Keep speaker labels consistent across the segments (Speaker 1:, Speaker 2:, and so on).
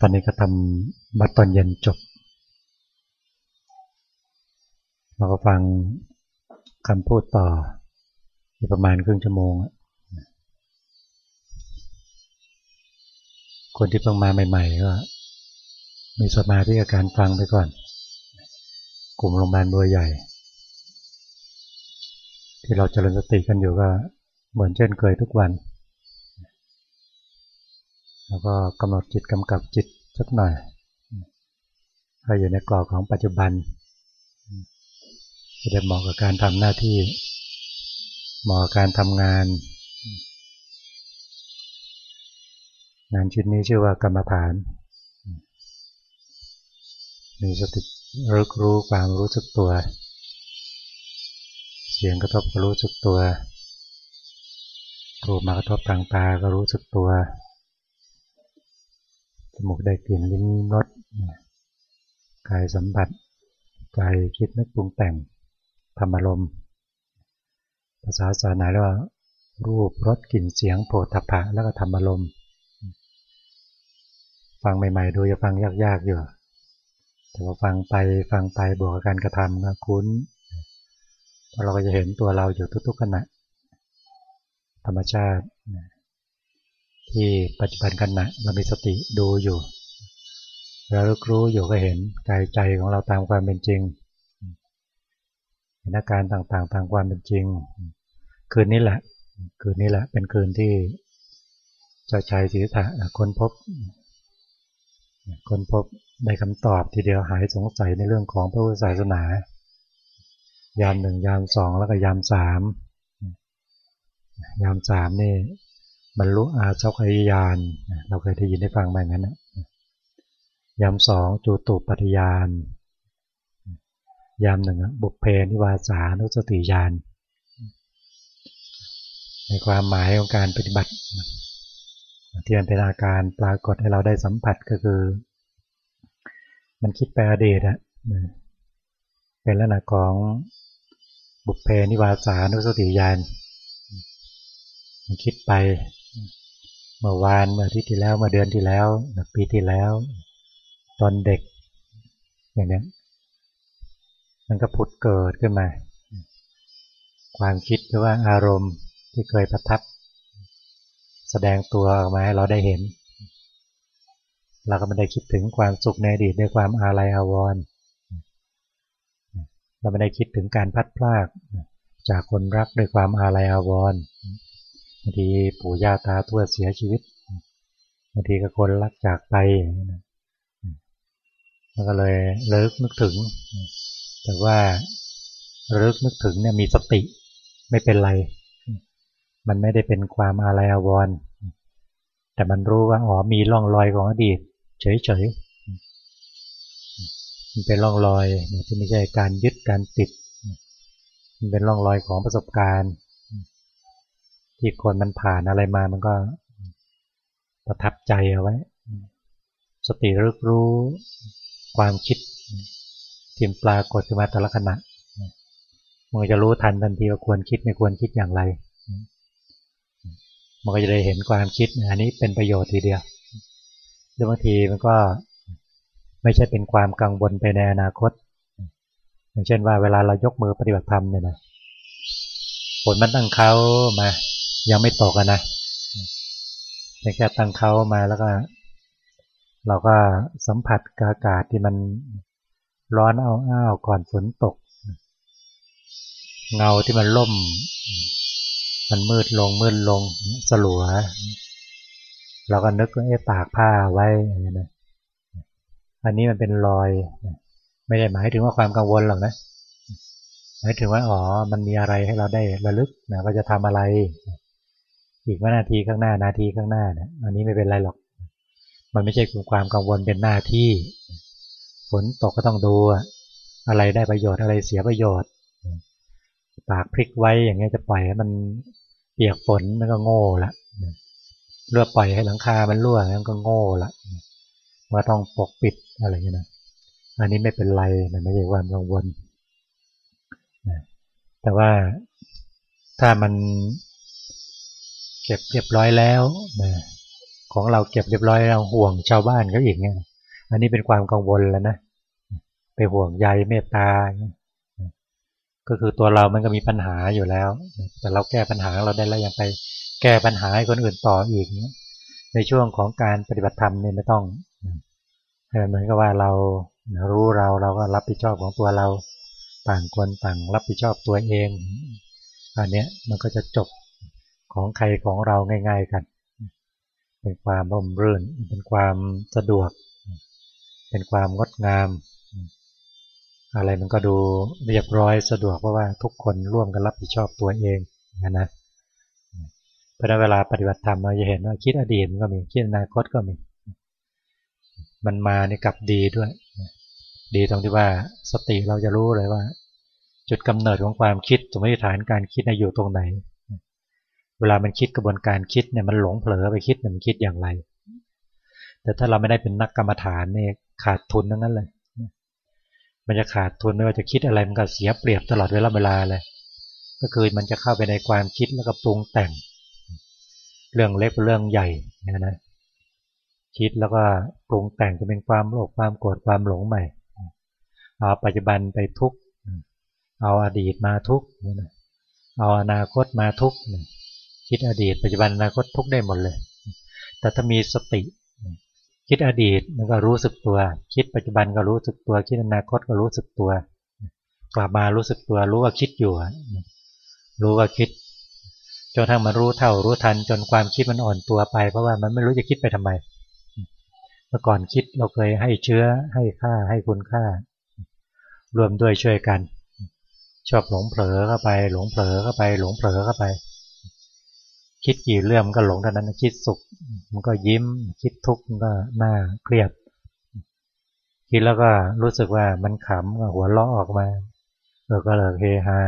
Speaker 1: ตอนนี้ก็ทำบัตรตอนเย็นจบ เราก็ฟังคำพูดต่ออีกประมาณครึ่งชั่วโมง คนที่เพิ่งมาใหม่ ๆ ก็ มีสมาธิกับการฟังไปก่อน กลุ่มโรงพยาบาลบัวใหญ่ ที่เราจเจริญสติกันอยู่ก็เหมือนเช่นเคยทุกวัน แล้วก็กำหนดจิตกำกับจิตสักหน่อยให้อยู่ในกรอบของปัจจุบันจะได้เหมาะกับการทำหน้าที่เหมาะกับการทำงาน งานชิ้นนี้ชื่อว่ากรรมฐาน มีสติรู้รู้ความรู้สึกตัว เสียงกระทบก็รู้สึกตัวรูปมากระทบทางตาก็รู้สึกตัว จมูกได้กลิ่นลิ้นรสกายสัมผัสใจคิดนึกปรุงแต่งธรรมารมณ์ภาษาศาสนาเรียกว่า รูปรสกลิ่นเสียงโผฏฐัพพะแล้วก็ธรรมารมณ์ฟังใหม่ ๆ ดูจะฟังยากๆอยู่แต่ว่าฟังไปฟังไปบวกกับการกระทำก็คุ้นเพราะเราก็จะเห็นตัวเราอยู่ทุกๆขณะธรรมชาติ ที่ปัจจุบันขณะเรามีสติดูอยู่เรารู้อยู่ก็เห็นกายใจของเราตามความเป็นจริงเห็นอาการต่างๆตามความเป็นจริง คืนนี้แหละ คืนนี้แหละ เป็นคืนที่เจ้าชายศริธะค้นพบค้นพบในคำตอบทีเดียวหายสงสัยในเรื่องของพระพุทธศาสนา ยามหนึ่งยามสองแล้วก็ยามสามยามสามนี่ บรรลุอาเจ้ายานเราเคยได้ยินได้ฟังมาอย่างนั้นนะยามสองจูตุปัฏยานยามหนึ่งบุพเพนิวาสานุสติยานในความหมายของการปฏิบัติที่มันเป็นอาการปรากฏให้เราได้สัมผัสก็คือ มันคิดไปอดีตอะเป็นลักษณะของบุพเพนิวาสานุสติยานมันคิดไป เมื่อวานเมื่อที่ที่แล้วเมื่อเดือนที่แล้วปีที่แล้ว ตอนเด็ก อย่างนี้มันก็ผุดเกิดขึ้นมา ความคิดหรือว่าอารมณ์ที่เคยประทับ แสดงตัวออกมาให้เราได้เห็น เราก็ไม่ได้คิดถึงความสุขในอดีตด้วยความอาลัยอาวรณ์เราไม่ได้คิดถึงการพัดพลากจากคนรักด้วยความอาลัยอาวรณ์างทีปู่ย่าตาทวดเสียชีวิตบางทีก็คนรักจากไปมันก็เลยเลิกนึกถึง แต่ว่าเลิกนึกถึงเนี่ยมีสติไม่เป็นไร มันไม่ได้เป็นความอาลัยอาวรณ์แต่มันรู้ว่าอ๋อมีร่องรอยของอดีต เฉยๆมันเป็นร่องรอยที่ไม่ใช่การยึดการติด มันเป็นร่องรอยของประสบการณ์ ที่คนมันผ่านอะไรมามันก็ประทับใจเอาไว้ สติรึกรู้ความคิดทิมปลากฏขึ้นมาแต่ละขณะมันจะรู้ทันทันทีว่าควรคิดไม่ควรคิดอย่างไร มันก็จะได้เห็นความคิดอันนี้เป็นประโยชน์ทีเดียวหรือบางทีมันก็ไม่ใช่เป็นความกังวลไปในอนาคต อย่างเช่นว่าเวลาเรายกมือปฏิบัติธรรมเนี่ยนะผลมันตั้งเขามา ยังไม่ตกนะแค่ตั้งเขามาแล้วก็ เราก็สัมผัสอากาศที่มันร้อนอาอ้าวก่อนฝนตก เงาที่มันล่ม มันมืดลงมืดลงสลัว เราก็นึกว่าไอ้ตากผ้าไว้อนะอันนี้มันเป็นรอย ไม่ได้หมายถึงว่าความกังวลหรอกนะหมายถึงว่าอ๋อมันมีอะไรให้เราได้ระลึกนะว่าจะทำอะไร อีกว่านาทีข้างหน้านาทีข้างหน้านะอันนี้ไม่เป็นไรหรอก มันไม่ใช่ความกังวลเป็นหน้าที่ ฝนตกก็ต้องดูอะไรได้ประโยชน์อะไรเสียประโยชน์ตากพริกไว้อย่างเงี้ยจะปล่อยให้มันเปียกฝนมันก็โง่ละเลือปล่อยให้หลังคา มันรั่วมันก็โง่ละว่าต้องปกปิดอะไรเงี้ยนะอันนี้ไม่เป็นไรนะไม่ใช่ความกังวลแต่ว่าถ้ามัน เก็บเรียบร้อยแล้วนะของเราเก็บเรียบร้อยเราห่วงชาวบ้านเขาอีกเนี่ยอันนี้เป็นความกังวลแล้วนะไปห่วงใยเมตตา ก็คือตัวเรามันก็มีปัญหาอยู่แล้ว แต่เราแก้ปัญหาเราได้แล้วยังไปแก้ปัญหาให้คนอื่นต่ออีกเนี่ยในช่วงของการปฏิบัติธรรมเนี่ยไม่ต้องเหมือนกับว่าเรารู้เราเราก็รับผิดชอบของตัวเรา ต่างคนต่างรับผิดชอบตัวเองอันนี้มันก็จะจบ ของใครของเราง่าย ๆกัน เป็นความร่มรื่น เป็นความสะดวก เป็นความงดงาม อะไรมันก็ดูเรียบร้อยสะดวกเพราะว่าทุกคนร่วมกันรับผิดชอบตัวเองนะเพราะนั้นเวลาปฏิบัติธรรมเราจะเห็นว่าคิดอดีตมันก็มีคิดอนาคตก็มี มันมาในกับดีด้วย ดีตรงที่ว่าสติเราจะรู้เลยว่า จุดกำเนิดของความคิดสมมติฐานการคิดอยู่ตรงไหน เวลามันคิดกระบวนการคิดเนี่ยมันหลงเผลอไปคิดมันคิดอย่างไร แต่ถ้าเราไม่ได้เป็นนักกรรมฐานเนี่ยขาดทุนทั้งนั้นเลย มันจะขาดทุนไม่ว่าจะคิดอะไรมันก็เสียเปรียบตลอดเวลาเวลาเลย ก็คือมันจะเข้าไปในความคิดแล้วก็ปรุงแต่ง เรื่องเล็กเรื่องใหญ่นะนะคิดแล้วก็ปรุงแต่งจะเป็นความโลภความโกรธความหลงใหม่เอาปัจจุบันไปทุกเอาอดีตมาทุกเอาอนาคตมาทุก คิดอดีต ปัจจุบันอนาคตทุกได้หมดเลย แต่ถ้ามีสติ คิดอดีตมันก็รู้สึกตัว คิดปัจจุบันก็รู้สึกตัว คิดอนาคตก็รู้สึกตัว กลับมารู้สึกตัวรู้ว่าคิดอยู่ รู้ว่าคิดจนทั้งมันรู้เท่ารู้ทันจนความคิดมันอ่อนตัวไป เพราะว่ามันไม่รู้จะคิดไปทำไม เมื่อก่อนคิดเราเคยให้เชื้อให้ค่าให้คุณค่า รวมด้วยช่วยกัน ชอบหลงเผลอเข้าไป หลงเผลอเข้าไป หลงเผลอเข้าไป คิดกี่เรื่องก็หลงเท่านั้นคิดสุข มันก็ยิ้ม คิดทุกข์มันก็หน้าเครียด คิดแล้วก็รู้สึกว่ามันขำก็หัวเราะออกมาเออก็เลยเฮฮา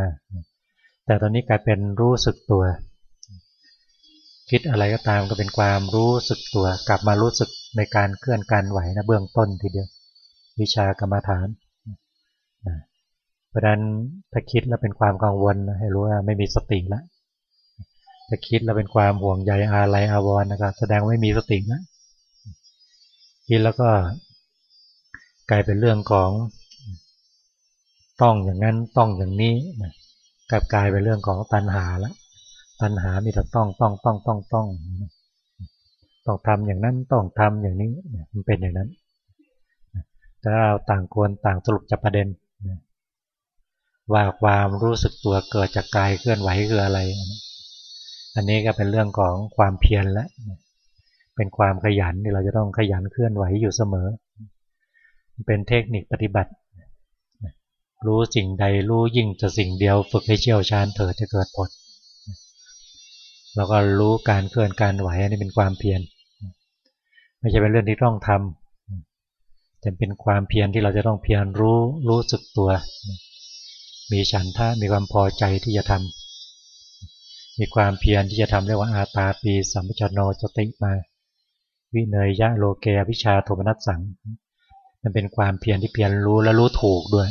Speaker 1: แต่ตอนนี้กลายเป็นรู้สึกตัว คิดอะไรก็ตามก็เป็นความรู้สึกตัว กลับมารู้สึกในการเคลื่อนการไหวนะเบื้องต้นทีเดียว วิชากรรมฐานเพราะนั้นถ้าคิดแล้วเป็นความกังวลให้รู้ว่าไม่มีสติแล้ว ถ้าคิดแล้วเป็นความห่วงใยอะไรอาวรนะครับ แสดงไม่มีสตินะคิดแล้วก็กลายเป็นเรื่องของต้องอย่างนั้นต้องอย่างนี้กลับกลายเป็นเรื่องของตัณหาล้วปัญหามีแต่ต้องต้องต้องต้องต้องต้องทำอย่างนั้นต้องทำอย่างนี้มันเป็นอย่างนั้นแต่เราต่างคนต่างสรุปจับประเด็นว่าความรู้สึกตัวเกิดจากกายเคลื่อนไหวคืออะไร อันนี้ก็เป็นเรื่องของความเพียรและเป็นความขยันที่เราจะต้องขยันเคลื่อนไหวอยู่เสมอ เป็นเทคนิคปฏิบัติ รู้สิ่งใดรู้ยิ่งจะสิ่งเดียว ฝึกให้เชี่ยวชาญเถิดจะเกิดผลเราก็รู้การเคลื่อนการไหวอันนี้เป็นความเพียรไม่ใช่เป็นเรื่องที่ต้องทำแต่เป็นความเพียรที่เราจะต้องเพียรรู้รู้สึกตัว มีฉันทะมีความพอใจที่จะทำ มีความเพียรที่จะทำเรียกว่าอาตาปีสัมปชโนจติมา วิเนยยะโลเกวิชาโทมนัสสัง มันเป็นความเพียรที่เพียรรู้และรู้ถูกด้วย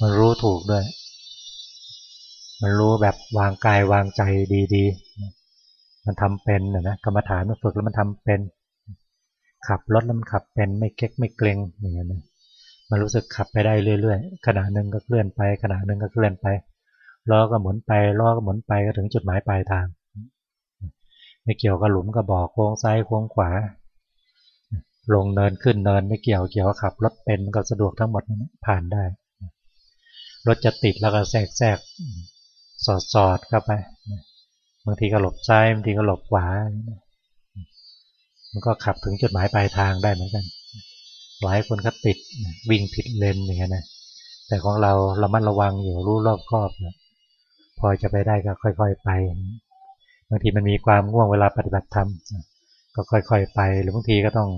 Speaker 1: มันรู้ถูกด้วย มันรู้แบบวางกายวางใจดีๆ มันทำเป็นนะกรรมฐานมันฝึกแล้วมันทำเป็น ขับรถแล้วมันขับเป็นไม่เก๊กไม่เกรงอย่างเงี้ยนะมันรู้สึกขับไปได้เรื่อยๆขณะหนึ่งก็เคลื่อนไปขณะหนึ่งก็เคลื่อนไป ล้อก็หมุนไปล้อก็หมุนไปก็ถึงจุดหมายปลายทาง ไม่เกี่ยวกับหลุมก็บอกโค้งซ้ายโค้งขวา ลงเนินขึ้นเนินไม่เกี่ยวเกี่ยวขับรถเป็นก็สะดวกทั้งหมดผ่านได้ รถจะติดแล้วก็แทรกแทรกสอดสอดเข้าไปบางทีก็หลบซ้ายบางทีก็หลบขวา มันก็ขับถึงจุดหมายปลายทางได้เหมือนกัน หลายคนก็ติดวิ่งผิดเลนอย่างเงี้ยนะแต่ของเราเรามัดระวังอยู่รู้รอบครอบนะ พอจะไปได้ก็ค่อย ๆไป บางทีมันมีความง่วงเวลาปฏิบัติธรรมก็ค่อย ๆ ไป หรือบางทีก็ต้อง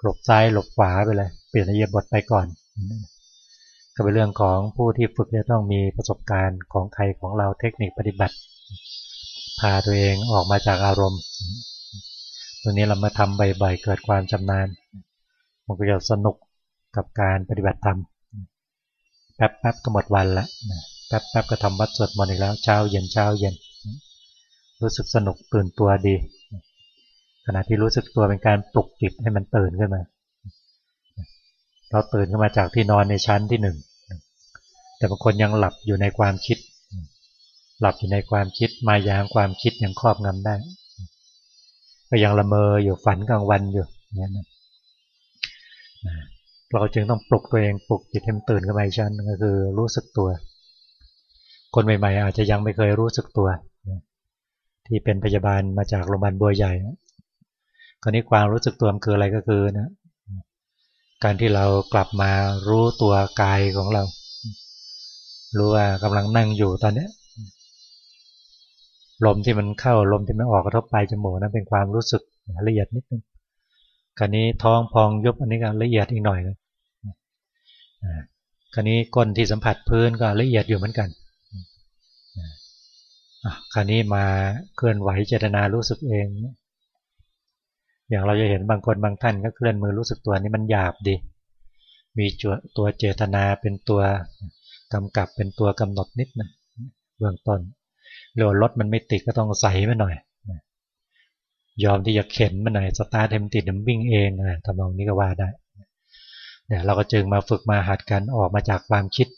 Speaker 1: หลบซ้ายหลบขวาไปเลยเปลี่ยนอเยียบทไปก่อนก็เป็นเรื่องของผู้ที่ฝึกจะต้องมีประสบการณ์ของใครของเราเทคนิคปฏิบัติ พาตัวเองออกมาจากอารมณ์ตรงนี้เรามาทำบ่อยๆเกิดความชำนาญมันก็จะสนุกกับการปฏิบัติธรรมแป๊บๆก็หมดวันละ แป๊บๆก็ทำวัดสวดมนต์อีกแล้ว เช้าเย็นเช้าเย็น รู้สึกสนุกตื่นตัวดี ขณะที่รู้สึกตัวเป็นการปลุกจิตให้มันตื่นขึ้นมา เราตื่นขึ้นมาจากที่นอนในชั้นที่หนึ่ง แต่บางคนยังหลับอยู่ในความคิด หลับอยู่ในความคิด มายางความคิดยังครอบงำได้ ก็ยังละเมออยู่ฝันกลางวันอยู่เนี่ยนะเราจึงต้องปลุกตัวเองปลุกจิตให้มันตื่นขึ้นมาอีกชั้นก็คือรู้สึกตัว คนใหม่ๆ อาจจะยังไม่เคยรู้สึกตัว ที่เป็นพยาบาลมาจากโรงพยาบาลบัวใหญ่คราวนี้ความรู้สึกตัวมันคืออะไรก็คือนะการที่เรากลับมารู้ตัวกายของเรา รู้ว่ากำลังนั่งอยู่ตอนนี้ลมที่มันเข้าลมที่มันออกกระทบปลายจมูกนั้นเป็นความรู้สึกละเอียดนิดนึงคราวนี้ท้องพองยุบอันนี้ก็ละเอียดอีกหน่อยนะคราวนี้ก้นที่สัมผัสพื้นก็ละเอียดอยู่เหมือนกัน คราวนี้มาเคลื่อนไหวเจตนารู้สึกเอง อย่างเราจะเห็นบางคนบางท่านก็เคลื่อนมือรู้สึกตัวนี้มันหยาบดี มีตัวเจตนาเป็นตัวกำกับเป็นตัวกำหนดนิดนะเบื้องต้นเรือรถมันไม่ติดก็ต้องใส่มาหน่อย ยอมที่จะเข็นมันหน่อยสตาร์ทเทมติดมันวิ่งเองนะทำนองนี้ก็ว่าได้เนี่ยเราก็จึงมาฝึกมาหัดกันออกมาจากความคิด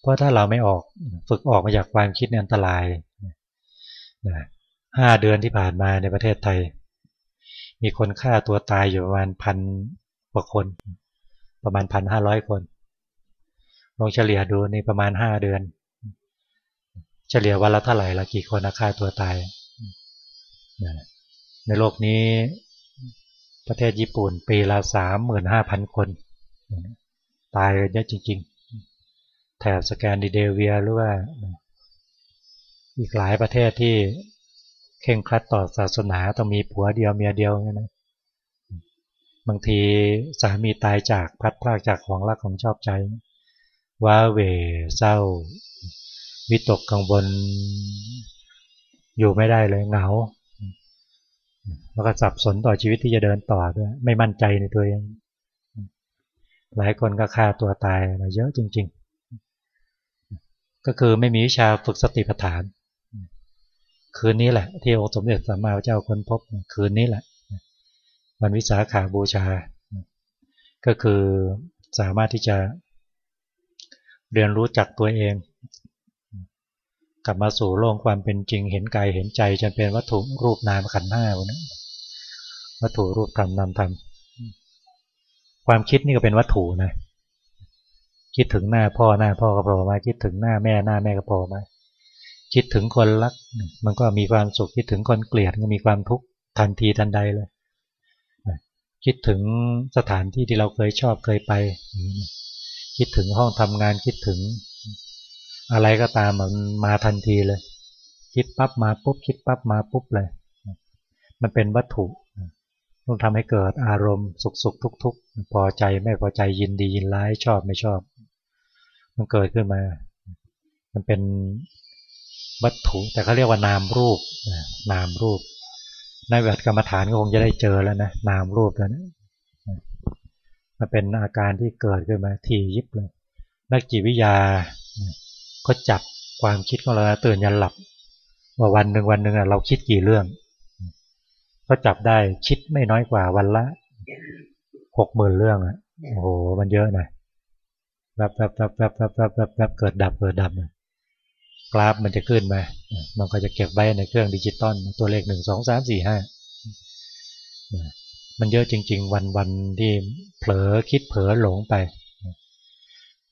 Speaker 1: เพราะถ้าเราไม่ออกฝึกออกมาจากความคิดเนี่ยอันตรายห้าเดือนที่ผ่านมาในประเทศไทย มีคนฆ่าตัวตายอยู่ประมาณพันกว่าคน ประมาณพันห้าร้อยคนลองเฉลี่ยดูในประมาณห้าเดือน เฉลี่ยวันละเท่าไหร่ละกี่คนฆ่าตัวตายในโลกนี้ประเทศญี่ปุ่น ปีละสามหมื่นห้าพันคน ตายเยอะจริง แถบสแกนดิเดเวียหรือว่าอีกหลายประเทศที่เข่งครัดต่อศาสนาต้องมีผัวเดียวเมียเดียวเนี่ยนะบางทีสามีตายจากพัดพลากจากของรักของชอบใจว้าเวเศร้า วิตกกังวลอยู่ไม่ได้เลยเหงา แล้วก็สับสนต่อชีวิตที่จะเดินต่อด้วยไม่มั่นใจในตัวเอง หลายคนก็ฆ่าตัวตายมาเยอะจริง ๆ ก็คือไม่มีวิชาฝึกสติปัฏฐาน คืนนี้แหละ ที่องค์สมเด็จสัมมาเจ้าคนพบคืนนี้แหละวันวิสาขาบูชา ก็คือสามารถที่จะเรียนรู้จักตัวเอง กลับมาสู่โลกความเป็นจริงเห็นกายเห็นใจจนเป็นวัตถุรูปนามขันธ์ห้าวันนี้วัตถุรูปธรรมนามธรรมความคิดนี่ก็เป็นวัตถุนะ คิดถึงหน้าพ่อหน้าพ่อก็พอมา คิดถึงหน้าแม่หน้าแม่ก็พอมา คิดถึงคนรัก มันก็มีความสุข คิดถึงคนเกลียดก็มีความทุกข์ทันทีทันใดเลย คิดถึงสถานที่ที่เราเคยชอบเคยไป คิดถึงห้องทำงานคิดถึง อะไรก็ตามมันมาทันทีเลย คิดปั๊บมาปุ๊บคิดปั๊บมาปุ๊บเลย มันเป็นวัตถุต้องทำให้เกิดอารมณ์สุขสุขทุกทุกพอใจไม่พอใจยินดียินร้ายชอบไม่ชอบ มันเกิดขึ้นมา มันเป็นวัตถุ แต่เขาเรียกว่านามรูปนามรูปในแบบกรรมฐานก็คงจะได้เจอแล้วนะนามรูปแล้วนะมันเป็นอาการที่เกิดขึ้นมาทียิบเลยนักจิตวิทยาก็จับความคิดของเราตื่นยันหลับ ว่าวันหนึ่งวันหนึ่งเราคิดกี่เรื่อง ก็จับได้คิดไม่น้อยกว่าวันละหกหมื่นเรื่องอะโอ้โหมันเยอะนะ แวบแวบแวบแวบแวบแวบแวบแวบเกิดดับเกิดดับกราฟมันจะขึ้นมามันก็จะเก็บไว้ในเครื่องดิจิตอลตัวเลขหนึ่งสองสามสี่ห้ามันเยอะจริง ๆ วันวันที่เผลอคิดเผลอหลงไป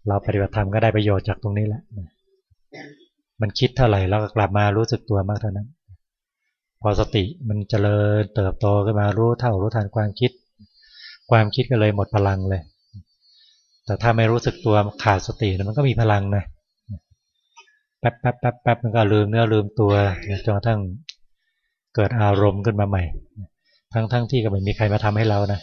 Speaker 1: เราปฏิบัติธรรมก็ได้ประโยชน์จากตรงนี้แหละมันคิดเท่าไหร่เราก็กลับมารู้สึกตัวมากเท่านั้น พอสติมันเจริญเติบโตขึ้นมารู้เท่ารู้ทันความคิด ความคิดก็เลยหมดพลังเลย แต่ถ้าไม่รู้สึกตัวขาดสติมันก็มีพลังนะแป๊บแป๊บแป๊บแป๊บมันก็ลืมเนื้อลืมตัวจนกระทั่งเกิดอารมณ์ขึ้นมาใหม่ ทั้งทั้งที่ก็ไม่มีใครมาทำให้เรานะ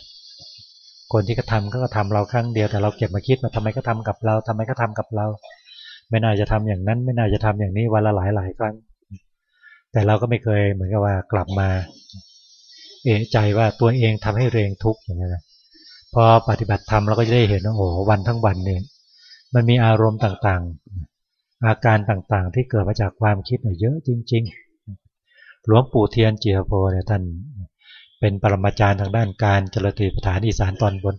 Speaker 1: คนที่กระทำก็ทำเราครั้งเดียวแต่เราเก็บมาคิดมาทำไมก็ทำกับเราทำไมก็ทำกับเรา ไม่น่าจะทำอย่างนั้น ไม่น่าจะทำอย่างนี้วันละหลายหลายครั้ง แต่เราก็ไม่เคยเหมือนกับว่ากลับมา เอะใจว่าตัวเองทำให้เรงทุกข์อย่างนี้นะ พอปฏิบัติธรรมเราก็จะได้เห็นว่าโอ้วันทั้งวันเนี่ยมันมีอารมณ์ต่างๆ อาการต่างๆ ที่เกิดมาจากความคิดเนี่ยเยอะจริง ๆ หลวงปู่เทียนเจียโพเนี่ยท่านเป็นปรมาจารย์ทางด้านการจรติปฐานอีสานตอนบน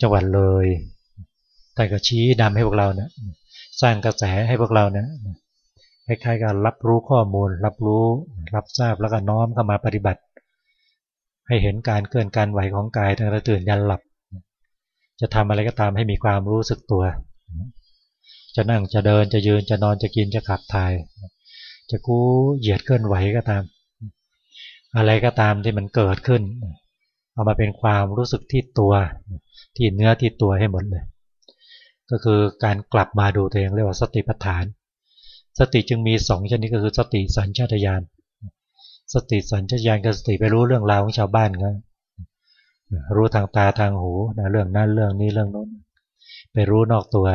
Speaker 1: จังหวัดเลยแต่ก็ชี้นำให้พวกเราเนี่ยสร้างกระแสให้พวกเราเนี่ยคล้ายๆการรับรู้ข้อมูล รับรู้รับทราบแล้วก็น้อมเข้ามาปฏิบัติ ให้เห็นการเคลื่อนการไหวของกายตั้งแต่ตื่นยันหลับ จะทำอะไรก็ตามให้มีความรู้สึกตัว จะนั่งจะเดินจะยืนจะนอนจะกินจะขับถ่าย จะกู้เหยียดเคลื่อนไหวก็ตาม อะไรก็ตามที่มันเกิดขึ้น เอามาเป็นความรู้สึกที่ตัว ที่เนื้อที่ตัวให้หมดเลย ก็คือการกลับมาดูตัวเองเรียกว่าสติปัฏฐาน สติจึงมีสองชนิดก็คือสติสัญชาตญาณ สติสัญชาตญาณกับสติไปรู้เรื่องราวของชาวบ้านก็รู้ทางตาทางหูนะเรื่องนั้นเรื่องนี้เรื่องโน้น ไปรู้นอกตัว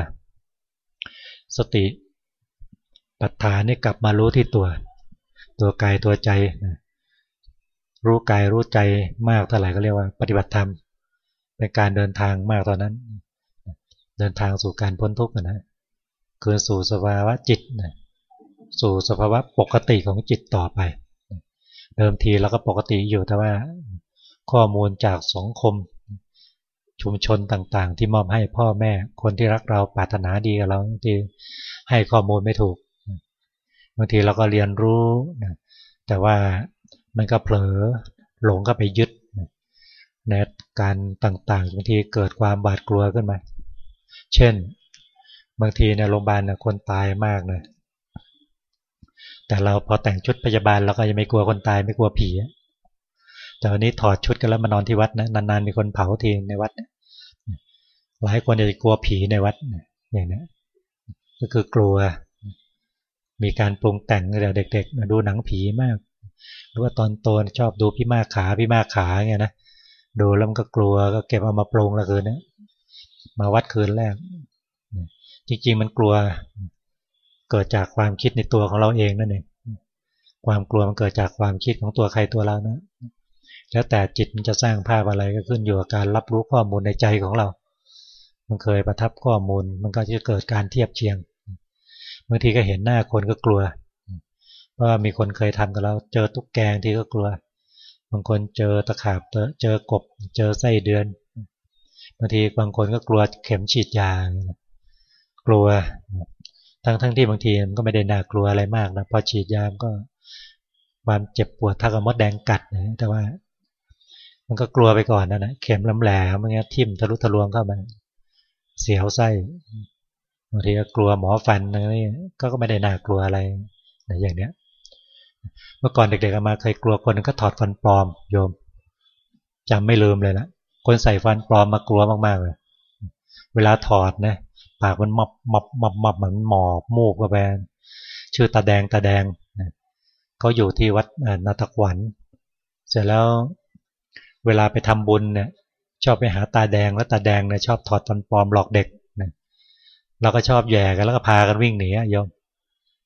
Speaker 1: สติปัฏฐานนี่กลับมารู้ที่ตัว ตัวกายตัวใจรู้กายรู้ใจมากเท่าไหร่ก็เรียกว่า ปฏิบัติธรรมเป็นการเดินทางมากตอนนั้น เดินทางสู่การพ้นทุกข์นะคือสู่สภาวะจิตนะสู่สภาวะปกติของจิตต่อไป เดิมทีเราก็ปกติอยู่แต่ว่าข้อมูลจากสังคม ชุมชนต่างๆ ที่มอบให้พ่อแม่คนที่รักเราปรารถนาดีกับเราบางทีให้ข้อมูลไม่ถูกบางทีเราก็เรียนรู้แต่ว่ามันก็เผลอหลงก็ไปยึดในการต่างๆบางทีเกิดความบาดกลัวขึ้นมา เช่น บางทีในโรงพยาบาลคนตายมากเลย แต่เราพอแต่งชุดพยาบาลเราก็ยังไม่กลัวคนตายไม่กลัวผี แต่วันนี้ถอดชุดกันแล้วมานอนที่วัดนะนานๆมีคนเผาทีในวัดหลายคนจะกลัวผีในวัดอย่างนี้ก็คือกลัว มีการปรุงแต่งเด็กๆดูหนังผีมาก หรือว่าตอนโตชอบดูพี่มากขาพี่มากขาเงี้ยนะดูแล้วมันก็กลัวก็เก็บเอามาปรุงละคืนนี้มาวัดคืนแรกจริงๆมันกลัว เกิดจากความคิดในตัวของเราเองนั่นเองความกลัวมันเกิดจากความคิดของตัวใครตัวเรานะแล้วแต่จิตมันจะสร้างภาพอะไรก็ขึ้นอยู่กับการรับรู้ข้อมูลในใจของเรา มันเคยประทับข้อมูล มันก็จะเกิดการเทียบเชียงบางทีก็เห็นหน้าคนก็กลัวเพราะมีคนเคยทำกับเราเจอตุ๊กแกงที่ก็กลัว บางคนเจอตะขาบเจอกบ เจอไส้เดือนบางทีบางคนก็กลัวเข็มฉีดยากลัว ทั้งทั้งที่บางทีมันก็ไม่ได้น่ากลัวอะไรมากนะพอฉีดยามก็ความเจ็บปวดถ้ากับมดแดงกัดนะแต่ว่า มันก็กลัวไปก่อนนะนะเข็มลำแหลมมันเงี้ยทิ่มทะลุทะลวงเข้ามา เสียวไส้บางทีก็กลัวหมอฟันอะไรก็ก็ไม่ได้น่ากลัวอะไรนะอย่างเนี้ย เมื่อก่อนเด็กๆมาเคยกลัวคนนึงก็ถอดฟันปลอมโยมจำไม่ลืมเลยนะคนใส่ฟันปลอมมากลัวมากๆเลยเวลาถอดนะ ปากมันมับมับมับมับเหมือนหมอบมูกกระแบนชื่อตาแดงตาแดงเขาอยู่ที่วัดนาตะขวัญเสร็จแล้วเวลาไปทำบุญเนี่ยชอบไปหาตาแดงแล้วตาแดงเนี่ยชอบถอดฟันปลอมหลอกเด็กนะเราก็ชอบแย่กันแล้วก็พากันวิ่งหนีโยม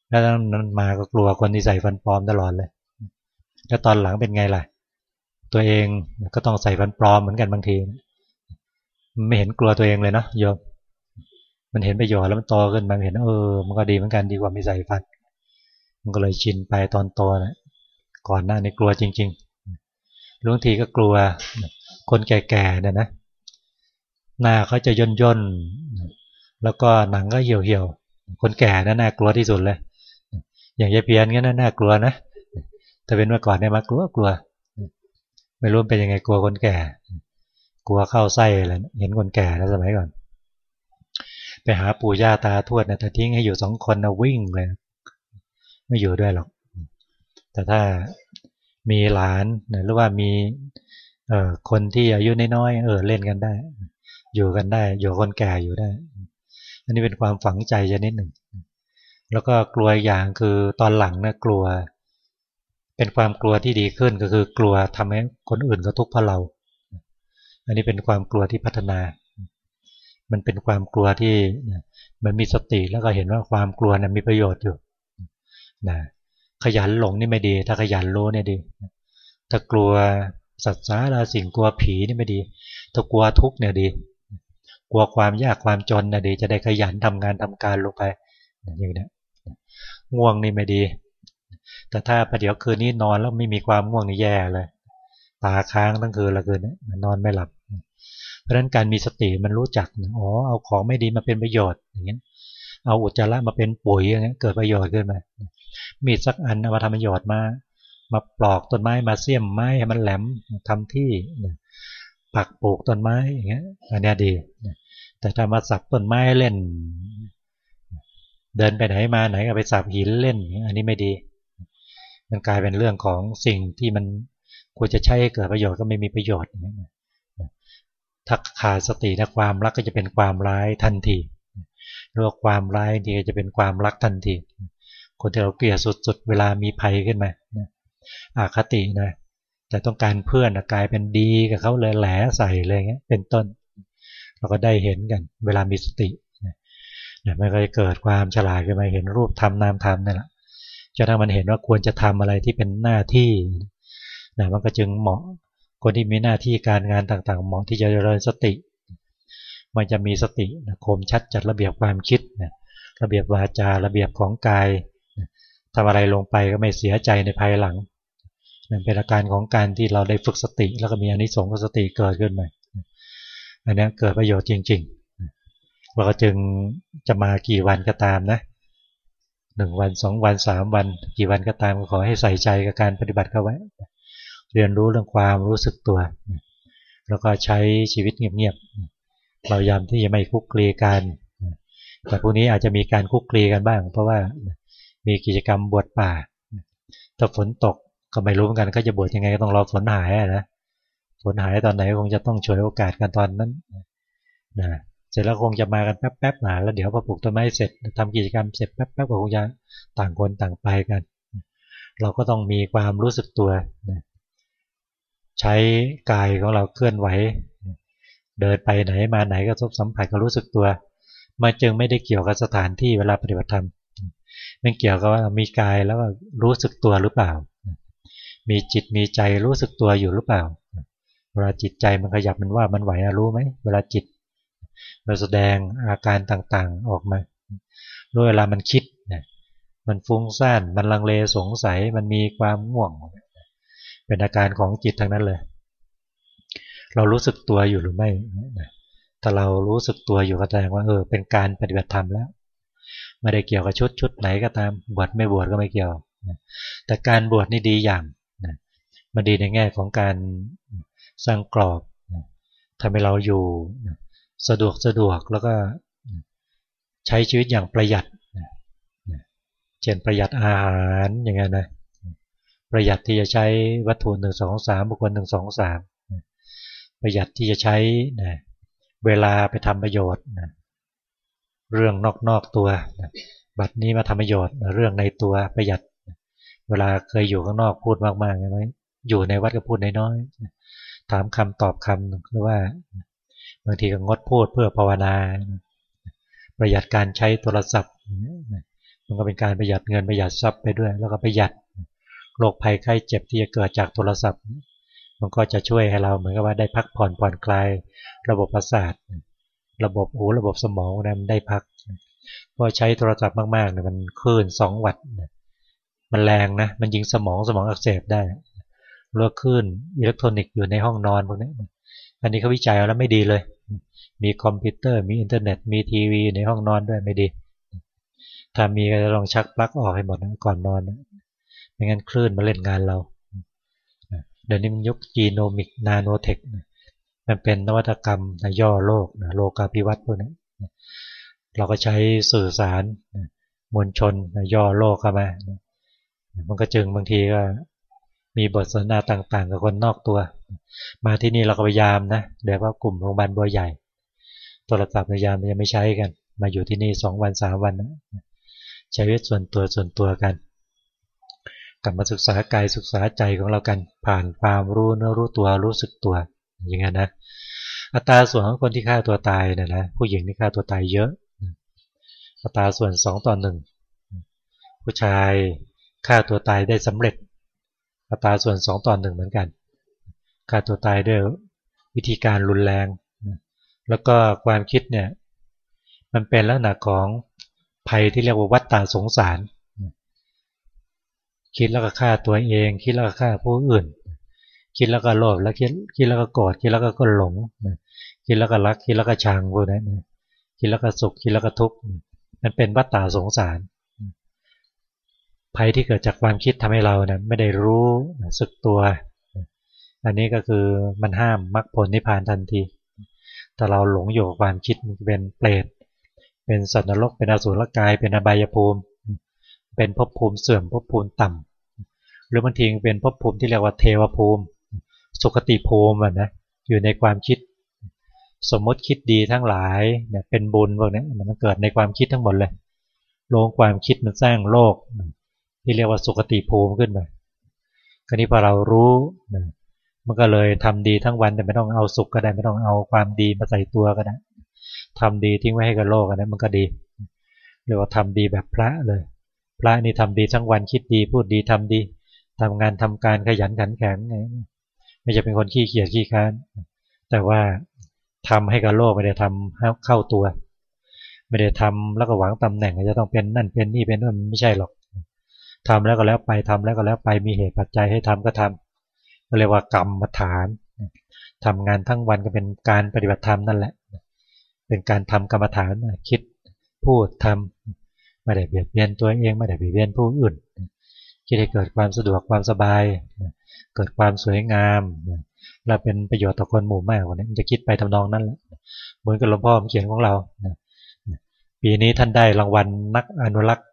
Speaker 1: แล้วนั้นมาก็กลัวคนที่ใส่ฟันปลอมตลอดเลยแล้วตอนหลังเป็นไงล่ะ ตัวเองก็ต้องใส่ฟันปลอมเหมือนกันบางที ไม่เห็นกลัวตัวเองเลยเนาะโยม มันเห็นประโยชน์แล้วมันโตขึ้นมันเห็นเออ มันก็ดีเหมือนกันดีกว่าไม่ใส่ฟัน มันก็เลยชินไปตอนโตนะก่อนหน้านี้กลัวจริงๆบางทีก็กลัว คนแก่ๆเนี่ยนะหน้าเขาจะย่นย่นแล้วก็หนังก็เหี่ยวเหี่ยวคนแก่นั่นน่ากลัวที่สุดเลย อย่างยายเพียนก็น่ากลัวนะแต่เป็นเมื่อก่อนเนี่ยมากลัวกลัว ไม่รู้เป็นยังไงกลัวคนแก่ กลัวเข้าไส้อะไรเห็นคนแก่แล้วสมัยก่อน ไปหาปู่ย่าตาทวดนะแต่ทิ้งให้อยู่สองคนนะวิ่งเลย ไม่อยู่ด้วยหรอก แต่ถ้ามีหลานหรือว่ามีเอ่อคนที่อายุน้อยๆเออเล่นกันได้ อยู่กันได้ อยู่คนแก่อยู่ได้ อันนี้เป็นความฝังใจชนิดหนึ่ง แล้วก็กลัวอย่างคือตอนหลังนะกลัว เป็นความกลัวที่ดีขึ้นก็คือกลัวทำให้คนอื่นก็ทุกข์เพราะเรา อันนี้เป็นความกลัวที่พัฒนา มันเป็นความกลัวที่มันมีสติแล้วก็เห็นว่าความกลัวนะมีประโยชน์อยู่นะขยันหลงนี่ไม่ดี ถ้าขยันรู้เนี่ยดีถ้ากลัวสัตว์สาราสิ่งกลัวผีนี่ไม่ดีถ้ากลัวทุกเนี่ยดี กลัวความยากความจนนี่ยดี จะได้ขยันทำงานทำการลงไปอย่างนี้ง่วงนี่ไม่ดี แต่ถ้าประเดี๋ยวคืนนี้นอนแล้วไม่มีความง่วงนี่แย่เลย ตาค้างทั้งคืนละคืนนอนไม่หลับ เพราะฉะนั้นการมีสติมันรู้จักอ๋อเอาของไม่ดีมาเป็นประโยชน์อย่างเงี้ยเอาอุจจาระมาเป็นปุ๋ยอย่างเงี้ยเกิดประโยชน์ขึ้นมา มีดสักอันเอามาทำประโยชน์มา มาปลอกต้นไม้มาเสียมไม้ให้มันแหลมทำที่ปักปลูกต้นไม้อย่างเงี้ยอันนี้ดีแต่ถ้ามาสับต้นไม้เล่น เดินไปไหนมาไหนก็ไปสับหินเล่น อันนี้ไม่ดี มันกลายเป็นเรื่องของสิ่งที่มันควรจะใช้เกิดประโยชน์ก็ไม่มีประโยชน์ ถ้าขาดสตินะความรักก็จะเป็นความร้ายทันทีหรือความร้ายทีจะเป็นความรักทันที คนที่เราเกลียดสุด ๆ เวลามีภัยขึ้นมาอาคตินะแต่ต้องการเพื่อนกลายเป็นดีกับเขาเลยแหลใส่เลยเงี้ยเป็นต้น เราก็ได้เห็นกัน เวลามีสติเนี่ยมันก็จะเกิดความฉลาดขึ้นมาเห็นรูปทำนามทำนี่แหละจะถ้ามันเห็นว่าควรจะทำอะไรที่เป็นหน้าที่นะมันก็จึงเหมาะ คนที่มีหน้าที่การงานต่างๆ หมาะที่จะเจริญสติ มันจะมีสติคมชัดจัดระเบียบความคิดนะระเบียบวาจาระเบียบของกายทำอะไรลงไปก็ไม่เสียใจในภายหลังนั่นเป็นอาการของการที่เราได้ฝึกสติ แล้วก็มีอนิสงส์สติเกิดขึ้นมาอันนี้เกิดประโยชน์จริงๆเราก็จึงจะมากี่วันก็ตามนะหนึ่งวันสองวันสามวัน กี่วันก็ตามก็ขอให้ใส่ใจกับการปฏิบัติเข้าไว้ เรียนรู้เรื่องความรู้สึกตัว แล้วก็ใช้ชีวิตเงียบๆ เรายามที่จะไม่คุกคลีกัน แต่พวกนี้อาจจะมีการคุกคลีกันบ้าง เพราะว่ามีกิจกรรมบวชป่า ถ้าฝนตกก็ไม่รู้เหมือนกันก็จะบวชยังไงก็ต้องรอฝนหายนะ ฝนหายตอนไหนคงจะต้องช่วยโอกาสกันตอนนั้นนะเสร็จแล้วคงจะมากันแป๊บๆหนาแล้วเดี๋ยวพอปลูกต้นไม้เสร็จทำกิจกรรมเสร็จแป๊บๆก็คงจะต่างคนต่างไปกัน เราก็ต้องมีความรู้สึกตัว ใช้กายของเราเคลื่อนไหว เดินไปไหนมาไหนก็ทบสัมผัสก็รู้สึกตัวมันจึงไม่ได้เกี่ยวกับสถานที่เวลาปฏิบัติธรรมมันเกี่ยวกับว่ามีกายแล้วรู้สึกตัวหรือเปล่า มีจิตมีใจรู้สึกตัวอยู่หรือเปล่า เวลาจิตใจมันขยับมันว่ามันไหวรู้ไหมเวลาจิตเราแสดงอาการต่างๆออกมารู้เวลามันคิดนะมันฟุ้งซ่าน มันลังเลสงสัย มันมีความง่วง เป็นอาการของจิตทั้งนั้นเลย เรารู้สึกตัวอยู่หรือไม่ถ้าเรารู้สึกตัวอยู่ก็แสดงว่าเออเป็นการปฏิบัติธรรมแล้ว ไม่ได้เกี่ยวกับชุดชุดไหนก็ตามบวชไม่บวชก็ไม่เกี่ยว แต่การบวชนี่ดีอย่างมันดีในแง่ของการสร้างกรอบทำให้เราอยู่สะดวกสะดวกแล้วก็ใช้ชีวิตอย่างประหยัดเช่นประหยัดอาหารอย่างเงี้ยนะ ประหยัดที่จะใช้วัตถุหนึ่งสองสามบุคคลหนึ่งสองสามประหยัดที่จะใช้นะเวลาไปทำประโยชน์นะเรื่องนอกๆตัวนะบัดนี้มาทำประโยชน์เรื่องในตัวประหยัด เวลาเคยอยู่ข้างนอกพูดมากๆใช่ไหมอยู่ในวัดก็พูดน้อยๆถามคำตอบคำหรือว่าบางทีก็งดพูดเพื่อภาวนา ประหยัดการใช้โทรศัพท์มันก็เป็นการประหยัดเงินประหยัดทรัพย์ไปด้วย แล้วก็ประหยัด โรคภัยไข้เจ็บที่จะเกิดจากโทรศัพท์ มันก็จะช่วยให้เราเหมือนกับว่าได้พักผ่อนผ่อนคลาย ระบบประสาท ระบบหูระบบสมองนะมันได้พักเพราะใช้โทรศัพท์มากๆเนี่ยมันคลื่นสองวัตต์มันแรงนะมันยิงสมองสมองอักเสบได้แล้วก็คลื่นอิเล็กทรอนิกส์อยู่ในห้องนอนพวกนี้อันนี้เขาวิจัยแล้วไม่ดีเลย มีคอมพิวเตอร์มีอินเทอร์เน็ตมีทีวีในห้องนอนด้วยไม่ดีถ้ามีก็ลองชักปลั๊กออกให้หมดนะก่อนนอนนะ ไม่งั้นคลื่นมาเล่นงานเรา เดี๋ยวนี้มันยุค genomic nanotech มันเป็นนวัตกรรมย่อโลกนะโลกาภิวัตน์พวกนี้เราก็ใช้สื่อสารมวลชนย่อโลกเข้ามามันก็จึงบางทีก็มีบทสนทนาต่างๆ กับคนนอกตัว มาที่นี่เราก็พยายามนะเดี๋ยวว่ากลุ่มโรงพยาบาลบัวใหญ่โทรศัพท์พยายามยังไม่ใช้กัน มาอยู่ที่นี่สองวันสามวันนะใช้ชีวิตส่วนตัวส่วนตัวกัน กลับมาศึกษากายศึกษาใจของเรากันผ่านความรู้เนื้อรู้ตัวรู้สึกตัวอย่างนั้นนะอัตราส่วนของคนที่ฆ่าตัวตายนะนะผู้หญิงที่ฆ่าตัวตายเยอะ อัตราส่วนสองต่อหนึ่งผู้ชายฆ่าตัวตายได้สำเร็จ อัตราส่วนสองต่อหนึ่งเหมือนกันฆ่าตัวตายด้วยวิธีการรุนแรง แล้วก็ความคิดเนี่ยมันเป็นลักษณะของภัยที่เรียกว่าวัฏฏาสงสาร คิดแล้วก็ฆ่าตัวเอง คิดแล้วก็ฆ่าผู้อื่น คิดแล้วก็โลภแล้วคิดคิดแล้วก็โกรธคิดแล้วก็ก็หลงคิดแล้วก็รักคิดแล้วก็ชังพวกนั้นคิดแล้วก็สุขคิดแล้วก็ทุกข์มันเป็นวัฏฏะสงสารภัยที่เกิดจากความคิดทำให้เราเนี่ยไม่ได้รู้สึกตัว อันนี้ก็คือมันห้ามมรรคผลนิพพานทันทีแต่เราหลงอยู่กับความคิดมันเป็นเปรตเป็นสัตว์นรกเป็นอสุรกาย เป็นอบายภูมิ เป็นภพภูมิเสื่อมภพภูมิต่ำ หรือบางทีเป็นภพภูมิที่เรียกว่าเทวภูมิ สุคติภูมินะอยู่ในความคิด สมมติคิดดีทั้งหลายเนี่ยเป็นบุญพวกนี้มันเกิดในความคิดทั้งหมดเลยโลงความคิดมันสร้างโลก ที่เรียกว่าสุคติภูมิขึ้นมาคราวนี้พอเรารู้มันก็เลยทำดีทั้งวันแต่ไม่ต้องเอาสุขก็ได้ไม่ต้องเอาความดีมาใส่ตัวก็ได้ทำดีทิ้งไว้ให้กับโลกอันนั้นมันก็ดีเรียกว่าทำดีแบบพระเลย พระนี่ทำดีทั้งวันคิดดีพูดดีทำดี ทำงานทำการขยันขันแข็งไม่จะเป็นคนขี้เกียจขี้ค้าน แต่ว่าทำให้กับโลกไม่ได้ทำเข้าตัว ไม่ได้ทำแล้วก็หวังตำแหน่งจะต้องเป็นนั่นเป็นนี่เป็นนั่นไม่ใช่หรอกทำแล้วก็แล้วไปทำแล้วก็แล้วไปมีเหตุปัจจัยให้ทำก็ทำก็เรียกว่ากรรมฐานทำงานทั้งวันก็เป็นการปฏิบัติธรรมนั่นแหละ เป็นการทำกรรมฐานคิดพูดทำไม่ได้เบียดเบียนตัวเองไม่ได้เบียดเบียนผู้อื่น คิดให้เกิดความสะดวกความสบาย เกิดความสวยงามและเป็นประโยชน์ต่อคนหมู่มากกว่านี้มันจะคิดไปทำนองนั้นแหละเหมือนกับหลวงพ่อเขียนของเราปีนี้ท่านได้รางวัลนักอนุรักษ์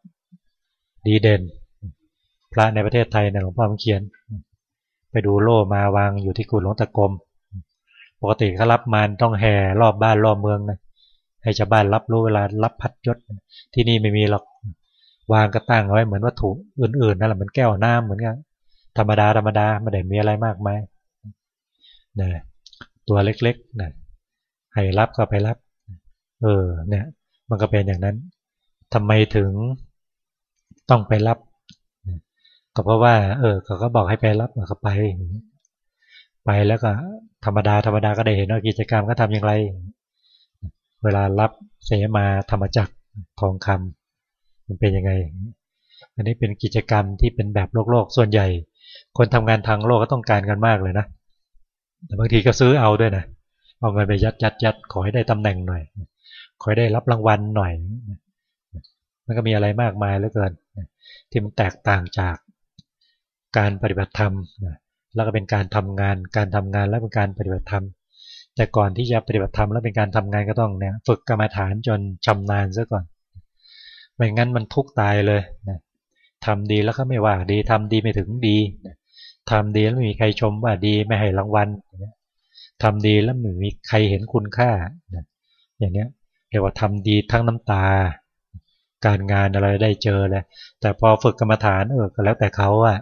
Speaker 1: ดีเด่น พระในประเทศไทยนะหลวงพ่อเขียน ไปดูโล่มาวางอยู่ที่กุฎหลวงตะกรมปกติเขารับมานต้องแห่รอบบ้านรอบเมืองนะให้ชาวบ้านรับรู้เวลารับพัดยศที่นี่ไม่มีหรอก วางก็ตั้งไว้เหมือนวัตถุอื่นๆนั่นแหละเหมือนแก้วน้ำเหมือนกันธรรมดาธรรมดาไม่ได้มีอะไรมากมายนะตัวเล็กๆนะให้รับก็ไปรับ เออเนี่ย มันก็เป็นอย่างนั้นทำไมถึงต้องไปรับก็เพราะว่า เออเขาก็บอกให้ไปรับก็ไป ไปแล้วก็ ธรรมดาธรรมดาก็ได้เห็นว่ากิจกรรมก็ทำอย่างไร เวลารับเสมาธรรมจักรทองคำ มันเป็นยังไง อันนี้เป็นกิจกรรมที่เป็นแบบโลกโลกส่วนใหญ่ คนทำงานทางโลกก็ต้องการกันมากเลยนะแต่บางทีก็ซื้อเอาด้วยนะเอาเงินไปยัดยัดยัดขอให้ได้ตำแหน่งหน่อย ขอให้ได้รับรางวัลหน่อย มันก็มีอะไรมากมายเหลือเกินที่มันแตกต่างจากการปฏิบัติธรรมแล้วก็เป็นการทำงาน การทำงานแล้วเป็นการปฏิบัติธรรม แต่ก่อนที่จะปฏิบัติธรรมแล้วเป็นการทำงานก็ต้องเนี่ยฝึกกรรมฐานจนชำนาญซะก่อน ไม่งั้นมันทุกตายเลยนะทำดีแล้วก็ไม่ว่าดีทำดีไม่ถึงดีทำดีแล้วไม่มีใครชมว่าดีไม่ให้รางวัลทำดีแล้วไม่มีใครเห็นคุณค่าอย่างเนี้ยเรียกว่าทำดีทั้งน้ำตา การงานอะไรได้เจอเลยแต่พอฝึกกรรมฐานเออก็แล้วแต่เขาอะ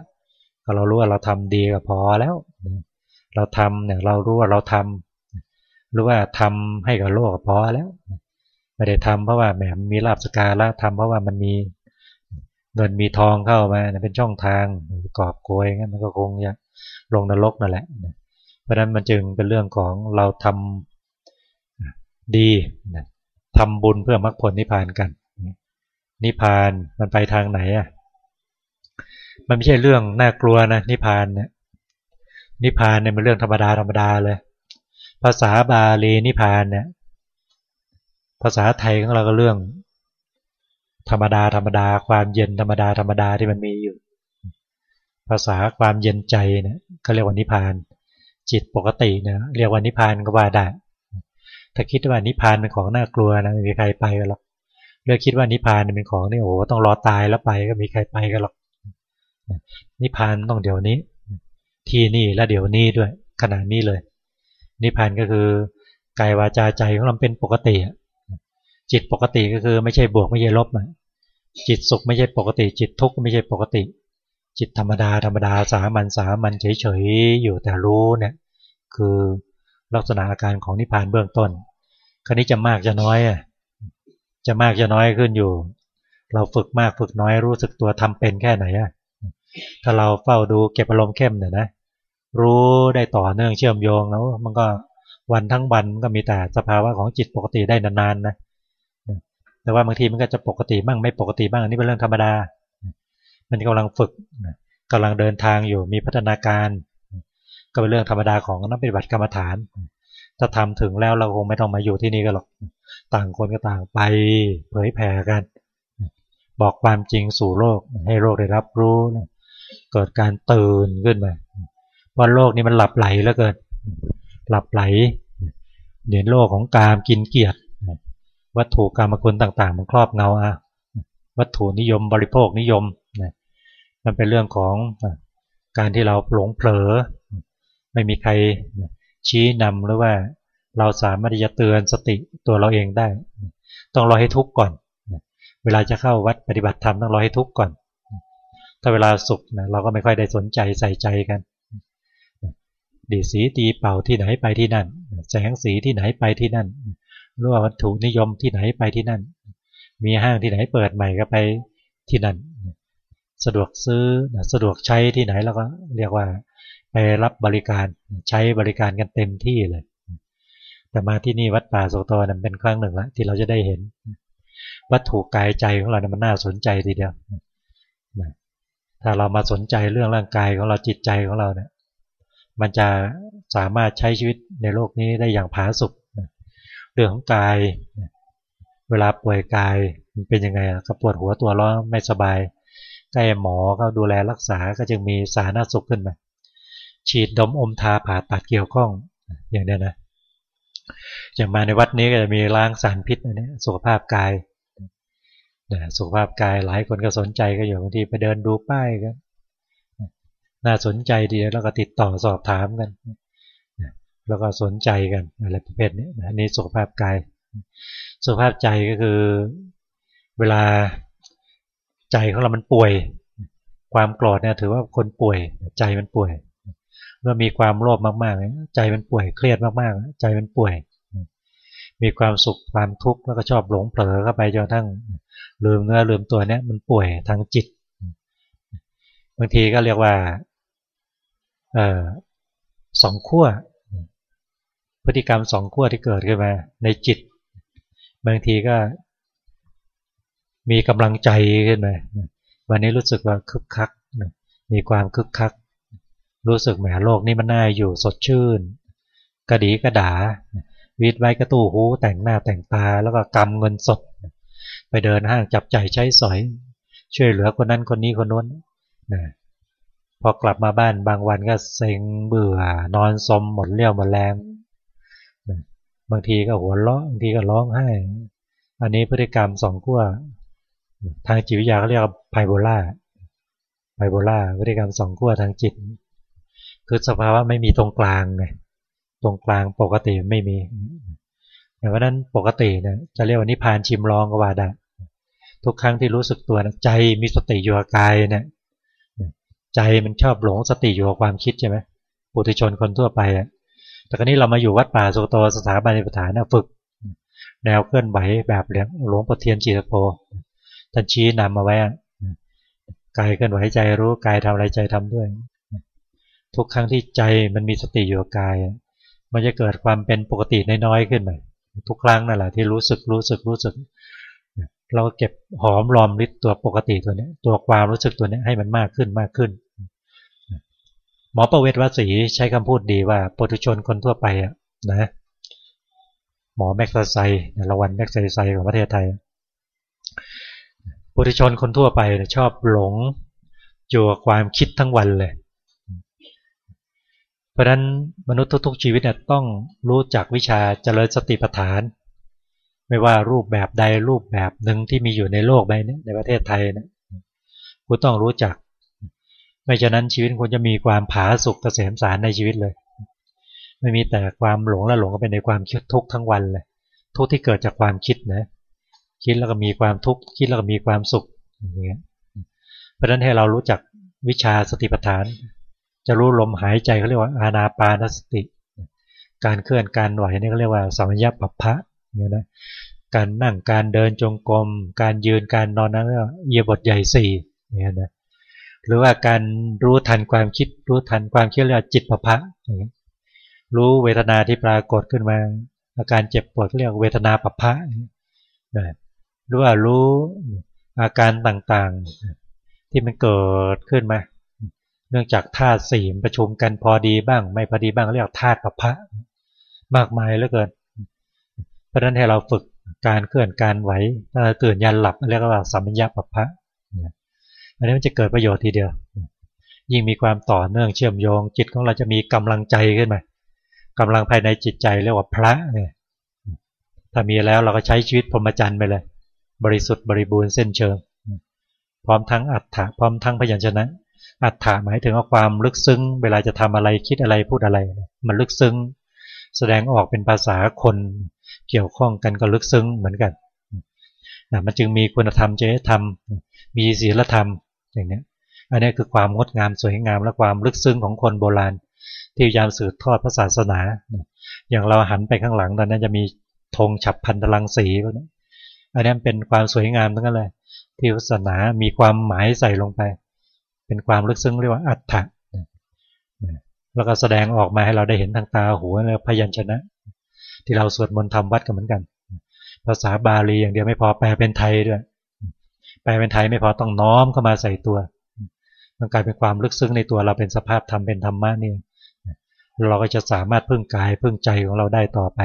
Speaker 1: เรารู้ว่าเราทำดีก็พอแล้ว เราทำเนี่ยเรารู้ว่าเราทำหรือว่าทำให้กับโลกพอแล้ว ไม่ได้ทำเพราะว่าแหมมีลาบสกาแล้วทำเพราะว่ามันมีเงินมีทองเข้ามาเป็นช่องทางกอบโกยงั้นมันก็คงจะลงนรกนั่นแหละ เพราะนั้นมันจึงเป็นเรื่องของเราทำดีทำบุญเพื่อมรรคผลนิพพานกัน นิพพานมันไปทางไหนอะมันไม่ใช่เรื่องน่ากลัวนะนิพพานเนี่ยนิพพานเนี่ยมันเรื่องธรรมดาธรรมดาเลย ภาษาบาลีนิพานเนี่ย ภาษาไทยของเราก็เรื่อง ธรรมดาธรรมดา ความเย็นธรรมดาธรรมดาที่มันมีอยู่ ภาษาความเย็นใจเนี่ยเขาเรียกว่านิพาน จิตปกติเนี่ยเรียกว่านิพานก็ว่าได้ถ้าคิดว่านิพานเป็นของน่ากลัวนะไม่มีใครไปกันหรอกเลือกคิดว่านิพานเป็นของนี่โอ้ต้องรอตายแล้วไปก็มีใครไปกันหรอกนิพานต้องเดี๋ยวนี้ ที่นี่และเดี๋ยวนี้ด้วยขณะนี้เลย นิพพานก็คือกายวาจาใจของเราเป็นปกติ จิตปกติก็คือไม่ใช่บวกไม่ใช่ลบจิตสุขไม่ใช่ปกติ จิตทุกข์ไม่ใช่ปกติ จิตธรรมดาธรรมดาสามัญสามัญเฉยๆอยู่แต่รู้เนี่ยคือลักษณะอาการของนิพพานเบื้องต้น คราวนี้จะมากจะน้อยอะจะมากจะน้อยขึ้นอยู่ เราฝึกมากฝึกน้อยรู้สึกตัวทำเป็นแค่ไหนอะถ้าเราเฝ้าดูเก็บอารมณ์เข้มเนี่ยนะ รู้ได้ต่อเนื่องเชื่อมโยงแล้ว มันก็วันทั้งวันก็มีแต่สภาวะของจิตปกติได้นานๆนะ แต่ว่าบางทีมันก็จะปกติบ้างไม่ปกติบ้างอันนี้เป็นเรื่องธรรมดา มันกำลังฝึกกำลังเดินทางอยู่มีพัฒนาการ ก็เป็นเรื่องธรรมดาของนักปฏิบัติกรรมฐาน ถ้าทำถึงแล้วเราคงไม่ต้องมาอยู่ที่นี่กันหรอก ต่างคนก็ต่างไปเผยแผ่กัน บอกความจริงสู่โลกให้โลกได้รับรู้ เกิดการตื่นขึ้นมาว่าโลกนี้มันหลับไหลแล้วเกิด หลับไหลเดี๋ยวโลกของกามกินเกียรติ วัตถุกรรมคุณต่างๆ มันครอบเงาอะวัตถุนิยมบริโภคนิยมมันเป็นเรื่องของการที่เราหลงเผลอ ไม่มีใครชี้นำหรือว่าเราสามารถจะเตือนสติตัวเราเองได้ ต้องรอให้ทุกข์ก่อน เวลาจะเข้าวัดปฏิบัติธรรมต้องรอให้ทุกข์ก่อน ถ้าเวลาสุขนะเราก็ไม่ค่อยได้สนใจใส่ใจกัน ดีสีตีเป่าที่ไหนไปที่นั่น แสงสีที่ไหนไปที่นั่น รือว่าวัตถุนิยมที่ไหนไปที่นั่น มีห้างที่ไหนเปิดใหม่ก็ไปที่นั่น สะดวกซื้อสะดวกใช้ที่ไหนแล้วก็เรียกว่าไปรับบริการใช้บริการกันเต็มที่เลย แต่มาที่นี่วัดป่าโสตนั้นเป็นครั้งหนึ่งล้วที่เราจะได้เห็น วัตถุกายใจของเราเนี่ยมันน่าสนใจทีเดียวถ้าเรามาสนใจเรื่องร่างกายของเราจิตใจของเราเนี่ยมันจะสามารถใช้ชีวิตในโลกนี้ได้อย่างผาสุก เรื่องของกาย เวลาป่วยกายมันเป็นยังไงอะก็ปวดหัวตัวร้อนไม่สบายใกล้หมอก็ดูแลรักษาก็จึงมีสาธารณสุขขึ้นมาฉีดดมอมทาผ่าตัดเกี่ยวข้องอย่างนี้นะอย่างมาในวัดนี้ก็จะมีล้างสารพิษอันนี้สุขภาพกายสุขภาพกายหลายคนก็สนใจก็อยู่บางทีไปเดินดูป้ายกันน่าสนใจดีแล้วก็ติดต่อสอบถามกัน แล้วก็สนใจกันอะไรประเภทนี้อันนี้สุขภาพกาย สุขภาพใจก็คือเวลาใจของเรามันป่วย ความโกรธเนี่ยถือว่าคนป่วยใจมันป่วยเมื่อมีความโลภมากๆ ใจมันป่วยเครียดมากๆ ใจมันป่วย มีความสุขความทุกข์แล้วก็ชอบหลงเผลอเข้าไปจนทั้งลืมเนื้อลืมตัวเนี้ยมันป่วยทางจิตบางทีก็เรียกว่าออสองขั้ว พฤติกรรมสองขั้วที่เกิดขึ้นมาในจิต บางทีก็มีกำลังใจขึ้นมาวันนี้รู้สึกว่าคึกคัก มีความคึกคัก รู้สึกแหมโลกนี้มันน่าอยู่สดชื่น กระดีกระดา วิดไว้กระตู้หูแต่งหน้าแต่งตาแล้วก็กำเงินสด ไปเดินห้างจับใจใช้สอย ช่วยเหลือคนนั้นคนนี้คนนู้นนะพอกลับมาบ้านบางวันก็เซ็งเบื่อนอนสมหมดเลี้ยวหมดแรง บางทีก็หัวเราะบางทีก็ร้องไห้ อันนี้พฤติกรรมสองขั้วทางจิตวิทยาเขาเรียกว่าไพโบล่าไพโบล่าพฤติกรรมสองขั้วทางจิต คือสภาวะไม่มีตรงกลางไงตรงกลางปกติไม่มีแต่ว่านั้นปกติเนี่ยจะเรียกว่านิพานชิมลองก็ว่าได้ทุกครั้งที่รู้สึกตัวใจมีสติอยู่กับกายเนี่ยใจมันชอบหลงสติอยู่กับความคิดใช่ไหมปุถุชนคนทั่วไปอะ แต่ครนี้เรามาอยู่วัดป่าสุโตสถาบันปฐานฝึก แนวเคลื่อนไหวแบบหลวงปเทียนจิตโพท่านชี้นำมาไว้กายเคลื่อนไหวใจรู้กายทำอะไรใจทำด้วย ทุกครั้งที่ใจมันมีสติอยู่กับกาย มันจะเกิดความเป็นปกติน้อยๆขึ้นมาทุกครั้งนั่นแหละที่รู้สึกรู้สึกรู้สึก เราเก็บหอมรอมริดตัวปกติตัวนี้ตัวความรู้สึกตัวนี้ให้มันมากขึ้นมากขึ้น หมอประเวศวสีใช้คำพูดดีว่าปุถุชนคนทั่วไปอะนะหมอแม็กซ์ไซรางวัลแม็กซ์ไซของประเทศไทยปุถุชนคนทั่วไปชอบหลงอยู่กับความคิดทั้งวันเลย เพราะฉะนั้นมนุษย์ทุกๆชีวิตเนี่ยต้องรู้จักวิชาเจริญสติปัฏฐาน ไม่ว่ารูปแบบใดรูปแบบหนึ่งที่มีอยู่ในโลกใบนี้ในประเทศไทยนะคุณต้องรู้จัก ไม่ฉะนั้นชีวิตคุณจะมีความผาสุกเกษมสารในชีวิตเลย ไม่มีแต่ความหลงและหลงก็เป็นในความคิดทุกทั้งวันเลยทุกที่เกิดจากความคิดนะคิดแล้วก็มีความทุกข์คิดแล้วก็มีความสุขอย่างเงี้ยเพราะฉะนั้นให้เรารู้จักวิชาสติปัฏฐาน จะรู้ลมหายใจเขาเรียกว่าอานาปานสติ การเคลื่อนการไหวนี่เขาเรียกว่าสัมยปัปพะเนี่ยนะการนั่งการเดินจงกรมการยืนการนอนนั้นเรียกว่าเยียบทใหญ่สี่เนี่ยนะ หรือว่าการรู้ทันความคิด รู้ทันความคิดเรียกว่าจิตปัปพะรู้เวทนาที่ปรากฏขึ้นมาอาการเจ็บปวดเรียกเวทนาปัปพะนะหรือว่ารู้อาการต่างๆ ที่มันเกิดขึ้นมา เนื่องจากธาตุสี่ประชุมกันพอดีบ้าง ไม่พอดีบ้างเรียกธาตุกับพระมากมายเหลือเกิน เพราะฉะนั้นให้เราฝึกการเคลื่อนการไหวตื่นยันหลับเรียกว่าสัมมัญญาปพะ อันนี้มันจะเกิดประโยชน์ทีเดียว ยิ่งมีความต่อเนื่องเชื่อมโยง จิตของเราจะมีกำลังใจขึ้นมากำลังภายในจิตใจเรียกว่าพระเนี่ยถ้ามีแล้วเราก็ใช้ชีวิตพรหมจรรย์ไปเลย บริสุทธิ์บริบูรณ์เส้นเชิง พร้อมทั้งอัฏฐะพร้อมทั้งพยัญชนะ อัฏฐะหมายถึงว่าความลึกซึ้ง เวลาจะทำอะไรคิดอะไรพูดอะไร มันลึกซึ้ง แสดงออกเป็นภาษาคนเกี่ยวข้องกันก็ลึกซึ้งเหมือนกันนะมันจึงมีคุณธรรมจริยธรรม มีศีลธรรม อย่างนี้อันนี้คือความงดงามสวยงามและความลึกซึ้งของคนโบราณ ที่พยายามสืบทอดพระศาสนา อย่างเราหันไปข้างหลังตอนนั้นจะมีธงฉับพันตลังสีพวกนี้อันนี้เป็นความสวยงามทั้งนั้นเลยที่ศาสนามีความหมายใส่ลงไป เป็นความลึกซึ้งเรียกว่าอัฏฐะแล้วก็แสดงออกมาให้เราได้เห็นทางตาหูและพยัญชนะ ที่เราสวดมนต์ทำวัดกันเหมือนกัน ภาษาบาลีอย่างเดียวไม่พอแปลเป็นไทยด้วย แปลเป็นไทยไม่พอต้องน้อมเข้ามาใส่ตัว มันกลายเป็นความลึกซึ้งในตัวเราเป็นสภาพธรรมเป็นธรรมะนี่เราก็จะสามารถพึ่งกายพึ่งใจของเราได้ต่อไป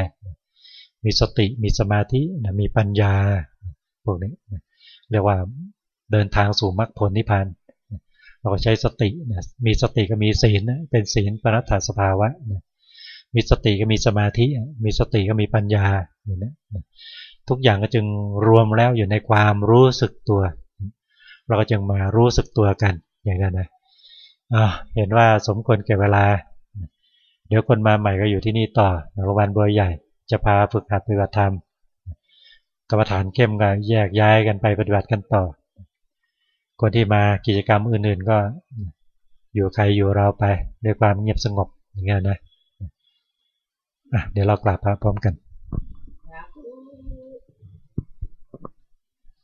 Speaker 1: มีสติมีสมาธิมีปัญญาพวกนี้เรียกว่าเดินทางสู่มรรคผลนิพพานเราก็ใช้สติมีสติก็มีศีลเป็นศีลปรัตถสภาวะมีสติก็มีสมาธิ มีสติก็มีปัญญาอย่างนี้ ทุกอย่างก็จึงรวมแล้วอยู่ในความรู้สึกตัว เราก็จึงมารู้สึกตัวกันอย่างนั้นนะเห็นว่าสมควรแก่เวลา เดี๋ยวคนมาใหม่ก็อยู่ที่นี่ต่อโรงพยาบาลบัวใหญ่ จะพาฝึกหัดปฏิบัติธรรมกรรมฐานเข้มกันแยกย้ายกันไปปฏิบัติกันต่อ คนที่มากิจกรรมอื่นๆก็อยู่ใครอยู่เราไปด้วยความเงียบสงบอย่างเงี้ยนะะเดี๋ยวเรากลับพร้อมกัน